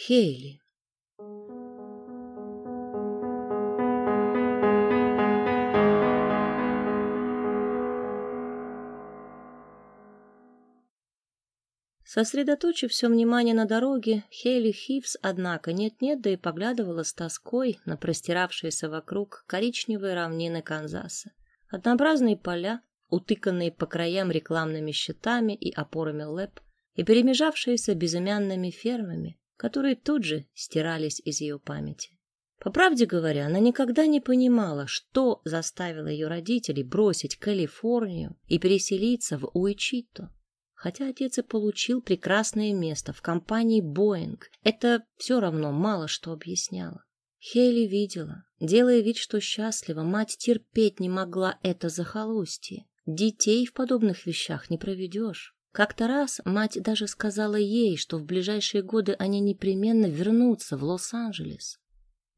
Хейли. Сосредоточив все внимание на дороге, Хейли Хивс, однако, нет-нет, да и поглядывала с тоской на простиравшиеся вокруг коричневые равнины Канзаса. Однообразные поля, утыканные по краям рекламными щитами и опорами ЛЭП, и перемежавшиеся безымянными фермами, которые тут же стирались из ее памяти. По правде говоря, она никогда не понимала, что заставило ее родителей бросить Калифорнию и переселиться в Уичито. Хотя отец и получил прекрасное место в компании «Боинг», это все равно мало что объясняло. Хейли видела, делая вид, что счастлива, мать терпеть не могла это захолустье. Детей в подобных вещах не проведешь. Как-то раз мать даже сказала ей, что в ближайшие годы они непременно вернутся в Лос-Анджелес.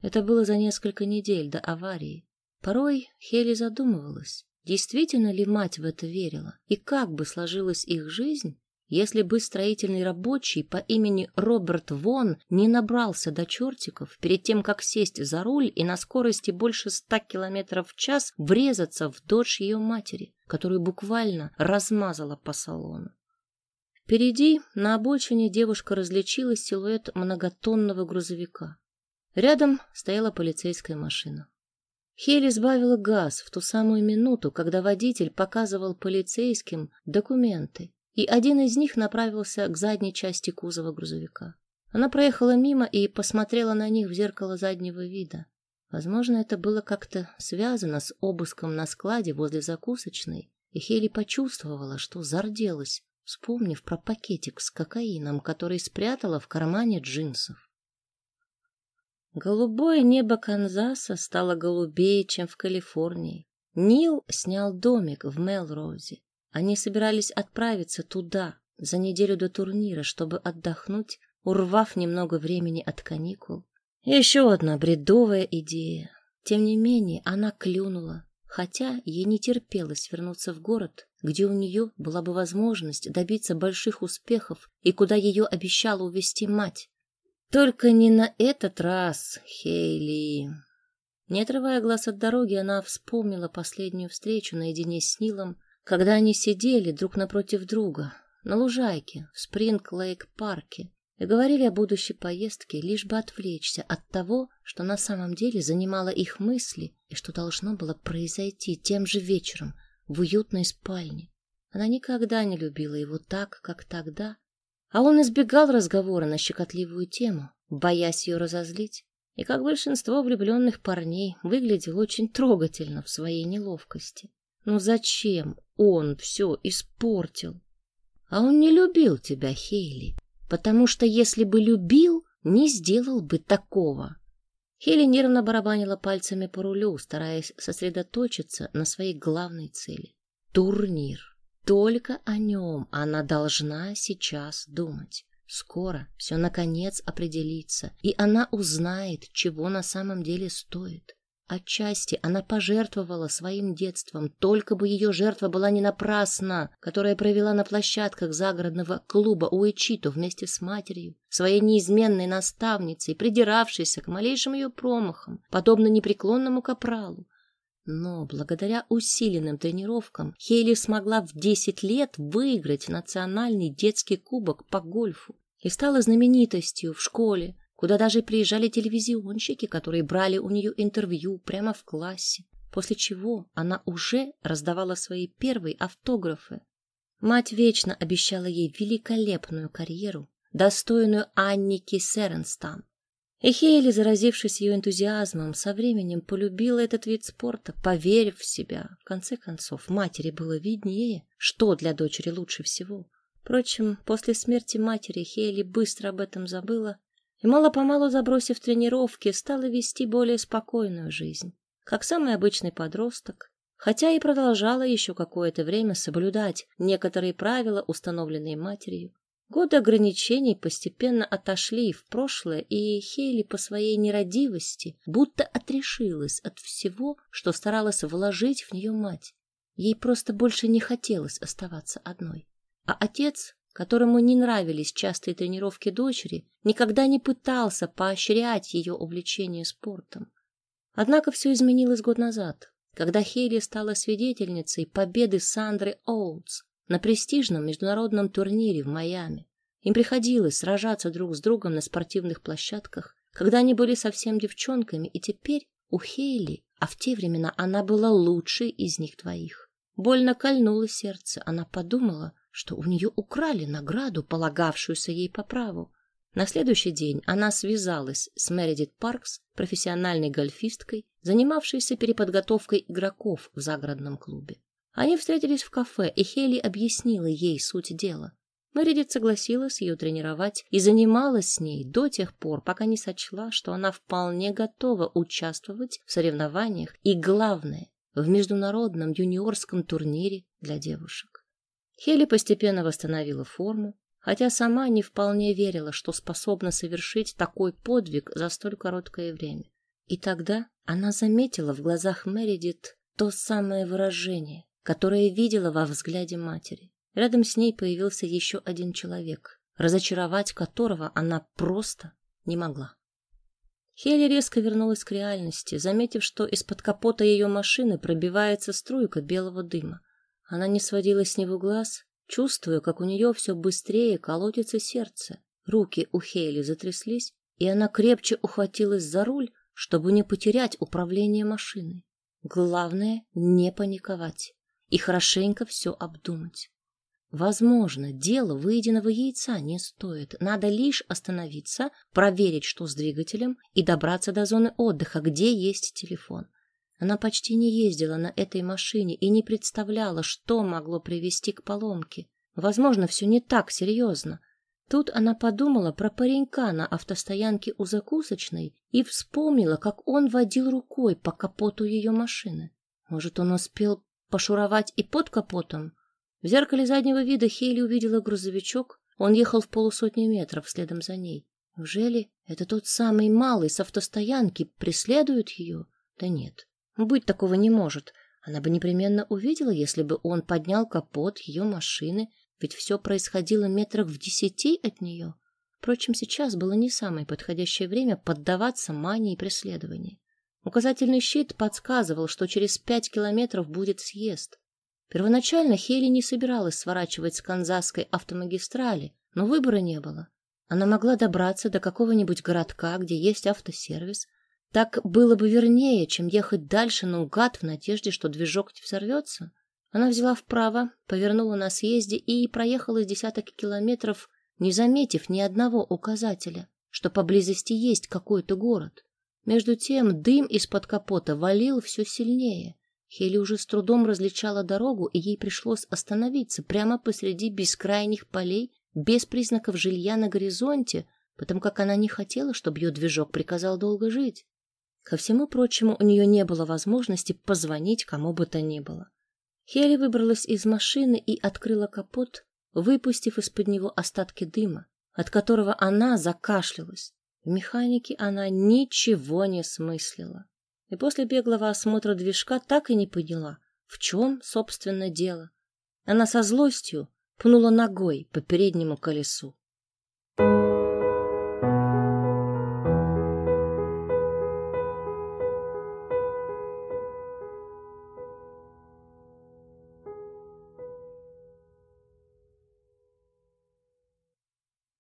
Это было за несколько недель до аварии. Порой Хейли задумывалась, Действительно ли мать в это верила? И как бы сложилась их жизнь, если бы строительный рабочий по имени Роберт Вон не набрался до чертиков перед тем, как сесть за руль и на скорости больше ста километров в час врезаться в дочь ее матери, которую буквально размазала по салону. Впереди, на обочине, девушка различила силуэт многотонного грузовика. Рядом стояла полицейская машина. Хели сбавила газ в ту самую минуту, когда водитель показывал полицейским документы, и один из них направился к задней части кузова грузовика. Она проехала мимо и посмотрела на них в зеркало заднего вида. Возможно, это было как-то связано с обыском на складе возле закусочной, и Хели почувствовала, что зарделась, вспомнив про пакетик с кокаином, который спрятала в кармане джинсов. Голубое небо Канзаса стало голубее, чем в Калифорнии. Нил снял домик в Мелроузе. Они собирались отправиться туда за неделю до турнира, чтобы отдохнуть, урвав немного времени от каникул. Еще одна бредовая идея. Тем не менее, она клюнула, хотя ей не терпелось вернуться в город, где у нее была бы возможность добиться больших успехов и куда ее обещала увезти мать. Только не на этот раз, Хейли. Не отрывая глаз от дороги, она вспомнила последнюю встречу наедине с Нилом, когда они сидели друг напротив друга на лужайке в Спринг-Лейк-парке и говорили о будущей поездке, лишь бы отвлечься от того, что на самом деле занимало их мысли и что должно было произойти тем же вечером в уютной спальне. Она никогда не любила его так, как тогда, а он избегал разговора на щекотливую тему, боясь ее разозлить, и, как большинство влюбленных парней, выглядел очень трогательно в своей неловкости. Но зачем он все испортил? А он не любил тебя, Хейли, потому что если бы любил, не сделал бы такого. Хейли нервно барабанила пальцами по рулю, стараясь сосредоточиться на своей главной цели — турнир. Только о нем она должна сейчас думать. Скоро все наконец определится, и она узнает, чего на самом деле стоит. Отчасти она пожертвовала своим детством, только бы ее жертва была не напрасна, которая провела на площадках загородного клуба Уэчито вместе с матерью, своей неизменной наставницей, придиравшейся к малейшим ее промахам, подобно непреклонному капралу. Но благодаря усиленным тренировкам Хейли смогла в 10 лет выиграть национальный детский кубок по гольфу и стала знаменитостью в школе, куда даже приезжали телевизионщики, которые брали у нее интервью прямо в классе, после чего она уже раздавала свои первые автографы. Мать вечно обещала ей великолепную карьеру, достойную Анники Серенстам, и Хейли, заразившись ее энтузиазмом, со временем полюбила этот вид спорта, поверив в себя. В конце концов, матери было виднее, что для дочери лучше всего. Впрочем, после смерти матери Хейли быстро об этом забыла и, мало-помалу забросив тренировки, стала вести более спокойную жизнь, как самый обычный подросток, хотя и продолжала еще какое-то время соблюдать некоторые правила, установленные матерью, Годы ограничений постепенно отошли в прошлое, и Хейли по своей нерадивости будто отрешилась от всего, что старалась вложить в нее мать. Ей просто больше не хотелось оставаться одной. А отец которому не нравились частые тренировки дочери, никогда не пытался поощрять ее увлечение спортом. Однако все изменилось год назад, когда Хейли стала свидетельницей победы Сандры Оутс на престижном международном турнире в Майами. Им приходилось сражаться друг с другом на спортивных площадках, когда они были совсем девчонками, и теперь у Хейли, а в те времена она была лучшей из них двоих. Больно кольнуло сердце, она подумала, что у нее украли награду, полагавшуюся ей по праву. На следующий день она связалась с Мередит Паркс, профессиональной гольфисткой, занимавшейся переподготовкой игроков в загородном клубе. Они встретились в кафе, и Хейли объяснила ей суть дела. Мередит согласилась ее тренировать и занималась с ней до тех пор, пока не сочла, что она вполне готова участвовать в соревнованиях и, главное, в международном юниорском турнире для девушек. Хели постепенно восстановила форму, хотя сама не вполне верила, что способна совершить такой подвиг за столь короткое время. И тогда она заметила в глазах Мередит то самое выражение, которое видела во взгляде матери. Рядом с ней появился еще один человек, разочаровать которого она просто не могла. Хелли резко вернулась к реальности, заметив, что из-под капота ее машины пробивается струйка белого дыма. Она не сводила с него глаз, чувствуя, как у нее все быстрее колотится сердце. Руки у Хейли затряслись, и она крепче ухватилась за руль, чтобы не потерять управление машиной. Главное — не паниковать и хорошенько все обдумать. Возможно, дело выеденного яйца не стоит. Надо лишь остановиться, проверить, что с двигателем, и добраться до зоны отдыха, где есть телефон. Она почти не ездила на этой машине и не представляла, что могло привести к поломке. Возможно, все не так серьезно. Тут она подумала про паренька на автостоянке у закусочной и вспомнила, как он водил рукой по капоту ее машины. Может, он успел пошуровать и под капотом? В зеркале заднего вида Хейли увидела грузовичок. Он ехал в полусотни метров следом за ней. Неужели это тот самый малый с автостоянки преследует ее? Да нет, быть такого не может. Она бы непременно увидела, если бы он поднял капот ее машины, ведь все происходило метрах в десяти от нее. Впрочем, сейчас было не самое подходящее время поддаваться мании преследования. Указательный щит подсказывал, что через пять километров будет съезд. Первоначально Хейли не собиралась сворачивать с канзасской автомагистрали, но выбора не было. Она могла добраться до какого-нибудь городка, где есть автосервис. Так было бы вернее, чем ехать дальше наугад в надежде, что движок взорвется. Она взяла вправо, повернула на съезде и проехала с десяток километров, не заметив ни одного указателя, что поблизости есть какой-то город. Между тем дым из-под капота валил все сильнее. Хели уже с трудом различала дорогу, и ей пришлось остановиться прямо посреди бескрайних полей, без признаков жилья на горизонте, потому как она не хотела, чтобы ее движок приказал долго жить. Ко всему прочему, у нее не было возможности позвонить кому бы то ни было. Хели выбралась из машины и открыла капот, выпустив из-под него остатки дыма, от которого она закашлялась. В механике она ничего не смыслила и после беглого осмотра движка так и не поняла, в чем, собственно, дело. Она со злостью пнула ногой по переднему колесу.